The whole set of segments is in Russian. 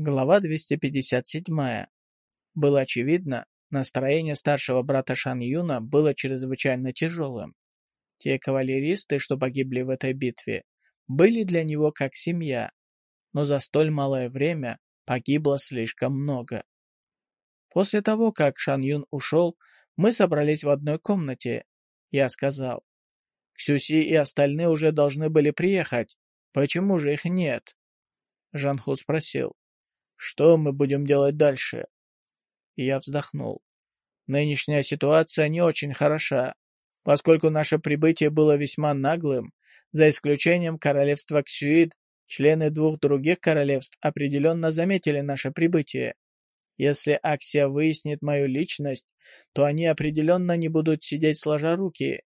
Глава 257. Было очевидно, настроение старшего брата Шан Юна было чрезвычайно тяжелым. Те кавалеристы, что погибли в этой битве, были для него как семья, но за столь малое время погибло слишком много. После того, как Шан Юн ушел, мы собрались в одной комнате. Я сказал, «Ксюси и остальные уже должны были приехать. Почему же их нет?» Жанху спросил, что мы будем делать дальше? Я вздохнул. Нынешняя ситуация не очень хороша, поскольку наше прибытие было весьма наглым, за исключением королевства Ксюид, члены двух других королевств определенно заметили наше прибытие. Если Аксия выяснит мою личность, то они определенно не будут сидеть сложа руки.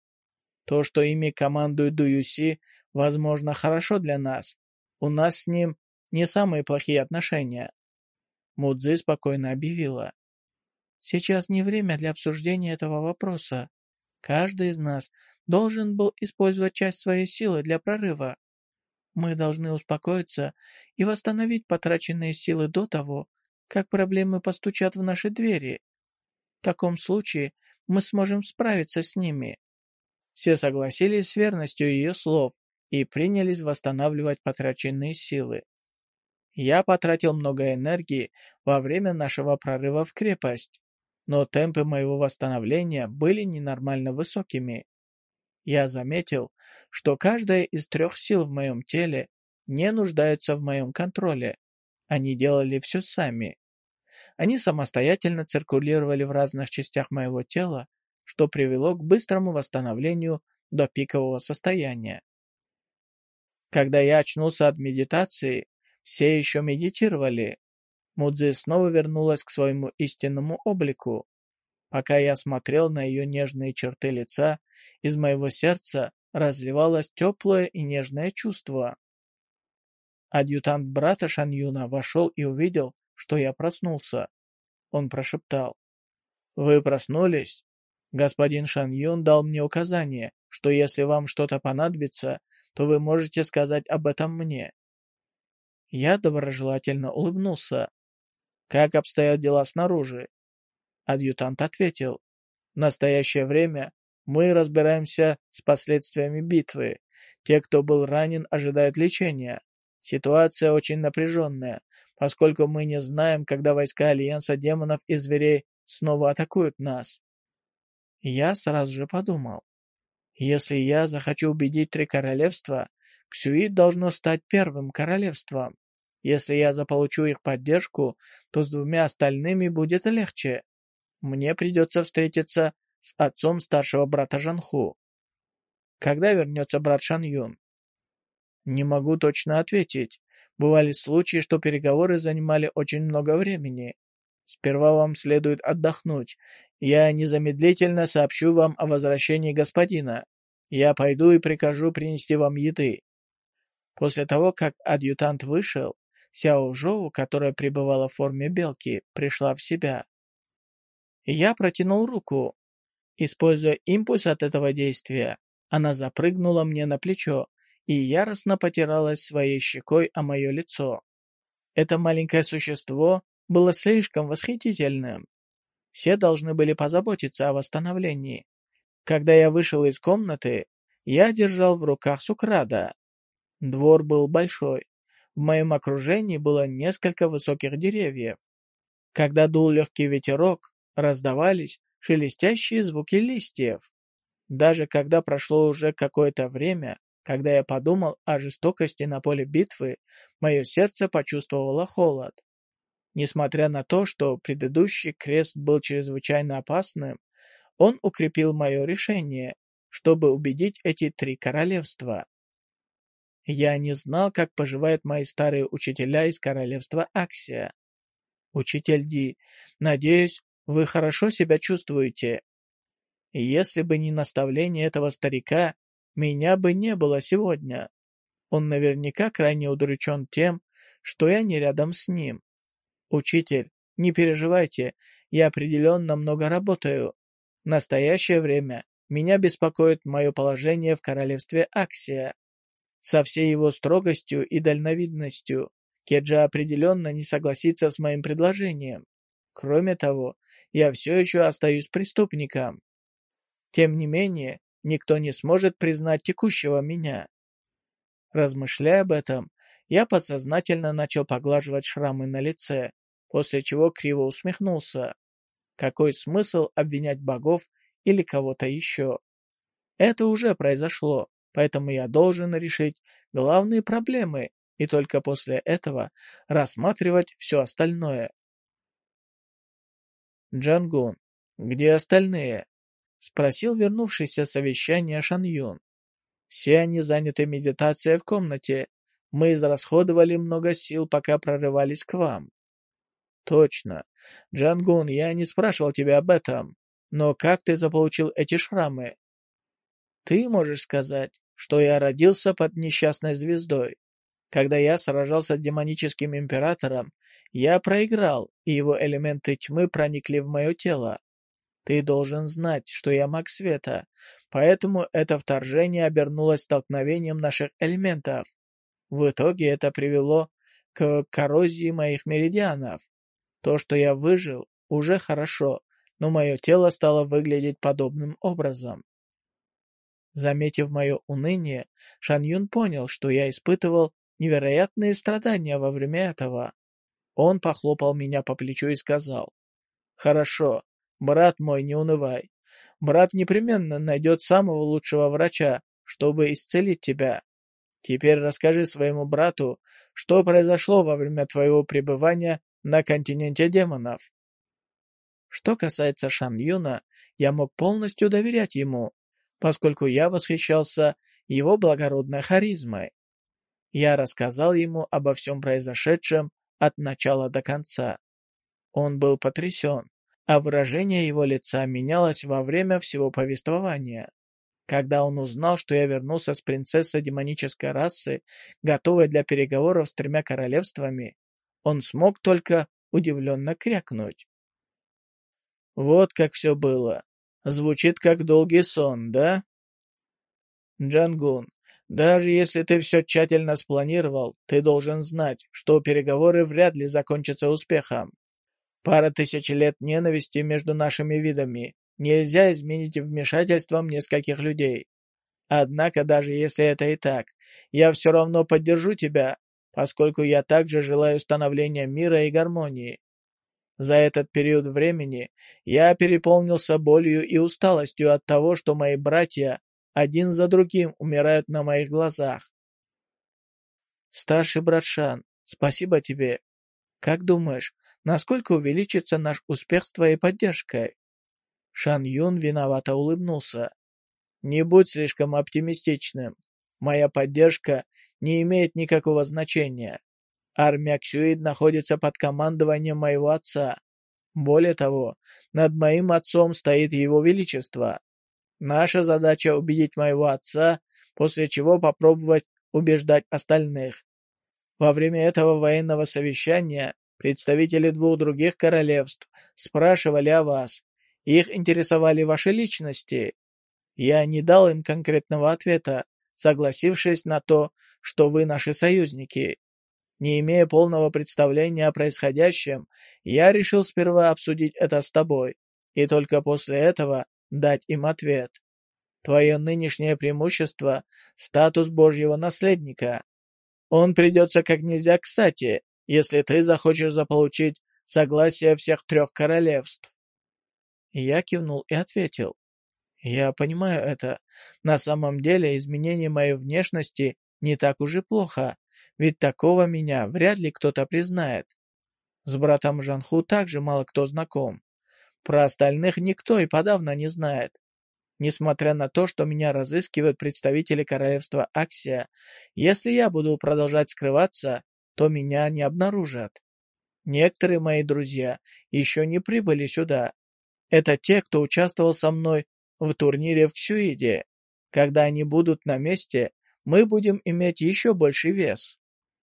То, что ими командует Дуюси, возможно, хорошо для нас. У нас с ним не самые плохие отношения. Мудзи спокойно объявила. «Сейчас не время для обсуждения этого вопроса. Каждый из нас должен был использовать часть своей силы для прорыва. Мы должны успокоиться и восстановить потраченные силы до того, как проблемы постучат в наши двери. В таком случае мы сможем справиться с ними». Все согласились с верностью ее слов и принялись восстанавливать потраченные силы. Я потратил много энергии во время нашего прорыва в крепость, но темпы моего восстановления были ненормально высокими. Я заметил, что каждая из трех сил в моем теле не нуждается в моем контроле. Они делали все сами. Они самостоятельно циркулировали в разных частях моего тела, что привело к быстрому восстановлению до пикового состояния. Когда я очнулся от медитации, все еще медитировали. Мудзи снова вернулась к своему истинному облику. Пока я смотрел на ее нежные черты лица, из моего сердца разливалось теплое и нежное чувство. Адъютант брата Шаньюна вошел и увидел, что я проснулся. Он прошептал. «Вы проснулись? Господин Шаньюн дал мне указание, что если вам что-то понадобится, то вы можете сказать об этом мне. Я доброжелательно улыбнулся. «Как обстоят дела снаружи?» Адъютант ответил. «В настоящее время мы разбираемся с последствиями битвы. Те, кто был ранен, ожидают лечения. Ситуация очень напряженная, поскольку мы не знаем, когда войска Альянса демонов и зверей снова атакуют нас». Я сразу же подумал. Если я захочу убедить три королевства, Ксюит должно стать первым королевством. Если я заполучу их поддержку, то с двумя остальными будет легче. Мне придется встретиться с отцом старшего брата Жанху. Когда вернется брат Шан Юн? Не могу точно ответить. Бывали случаи, что переговоры занимали очень много времени. Сперва вам следует отдохнуть. Я незамедлительно сообщу вам о возвращении господина. Я пойду и прикажу принести вам еды. После того, как адъютант вышел, Сяо Жоу, которая пребывала в форме белки, пришла в себя. Я протянул руку. Используя импульс от этого действия, она запрыгнула мне на плечо и яростно потиралась своей щекой о мое лицо. Это маленькое существо было слишком восхитительным. Все должны были позаботиться о восстановлении. Когда я вышел из комнаты, я держал в руках Сукрада. Двор был большой. В моем окружении было несколько высоких деревьев. Когда дул легкий ветерок, раздавались шелестящие звуки листьев. Даже когда прошло уже какое-то время, когда я подумал о жестокости на поле битвы, мое сердце почувствовало холод. Несмотря на то, что предыдущий крест был чрезвычайно опасным, он укрепил мое решение, чтобы убедить эти три королевства. Я не знал, как поживают мои старые учителя из королевства Аксия. Учитель Ди, надеюсь, вы хорошо себя чувствуете. Если бы не наставление этого старика, меня бы не было сегодня. Он наверняка крайне удручен тем, что я не рядом с ним. Учитель, не переживайте, я определенно много работаю. В настоящее время меня беспокоит мое положение в королевстве Аксия. Со всей его строгостью и дальновидностью Кеджа определенно не согласится с моим предложением. Кроме того, я все еще остаюсь преступником. Тем не менее, никто не сможет признать текущего меня. Размышляя об этом, я подсознательно начал поглаживать шрамы на лице, после чего криво усмехнулся. Какой смысл обвинять богов или кого-то еще? Это уже произошло, поэтому я должен решить главные проблемы и только после этого рассматривать все остальное. Джангун, где остальные? Спросил вернувшийся совещание Шан Юн. Все они заняты медитацией в комнате. Мы израсходовали много сил, пока прорывались к вам. Точно. Джангун, я не спрашивал тебя об этом. Но как ты заполучил эти шрамы? Ты можешь сказать, что я родился под несчастной звездой. Когда я сражался с демоническим императором, я проиграл, и его элементы тьмы проникли в мое тело. Ты должен знать, что я маг света, поэтому это вторжение обернулось столкновением наших элементов. В итоге это привело к коррозии моих меридианов. То, что я выжил, уже хорошо, но мое тело стало выглядеть подобным образом. Заметив мое уныние, Шан Юн понял, что я испытывал невероятные страдания во время этого. Он похлопал меня по плечу и сказал, «Хорошо, Брат мой, не унывай. Брат непременно найдет самого лучшего врача, чтобы исцелить тебя. Теперь расскажи своему брату, что произошло во время твоего пребывания на континенте демонов. Что касается Шан Юна, я мог полностью доверять ему, поскольку я восхищался его благородной харизмой. Я рассказал ему обо всем произошедшем от начала до конца. Он был потрясен а выражение его лица менялось во время всего повествования. Когда он узнал, что я вернулся с принцессой демонической расы, готовой для переговоров с тремя королевствами, он смог только удивленно крякнуть. Вот как все было. Звучит как долгий сон, да? Джангун, даже если ты все тщательно спланировал, ты должен знать, что переговоры вряд ли закончатся успехом. Пара тысяч лет ненависти между нашими видами нельзя изменить вмешательством нескольких людей. Однако, даже если это и так, я все равно поддержу тебя, поскольку я также желаю установления мира и гармонии. За этот период времени я переполнился болью и усталостью от того, что мои братья один за другим умирают на моих глазах. Старший брат Шан, спасибо тебе. Как думаешь, насколько увеличится наш успех с твоей поддержкой?» Шан Юн виновато улыбнулся. «Не будь слишком оптимистичным. Моя поддержка не имеет никакого значения. Армия Ксюид находится под командованием моего отца. Более того, над моим отцом стоит его величество. Наша задача убедить моего отца, после чего попробовать убеждать остальных. Во время этого военного совещания Представители двух других королевств спрашивали о вас. Их интересовали ваши личности. Я не дал им конкретного ответа, согласившись на то, что вы наши союзники. Не имея полного представления о происходящем, я решил сперва обсудить это с тобой, и только после этого дать им ответ. Твое нынешнее преимущество — статус Божьего наследника. Он придется как нельзя кстати, если ты захочешь заполучить согласие всех трех королевств. Я кивнул и ответил. Я понимаю это. На самом деле изменение моей внешности не так уж и плохо, ведь такого меня вряд ли кто-то признает. С братом Жанху также мало кто знаком. Про остальных никто и подавно не знает. Несмотря на то, что меня разыскивают представители королевства Аксия, если я буду продолжать скрываться, то меня не обнаружат. Некоторые мои друзья еще не прибыли сюда. Это те, кто участвовал со мной в турнире в Ксюиде. Когда они будут на месте, мы будем иметь еще больший вес.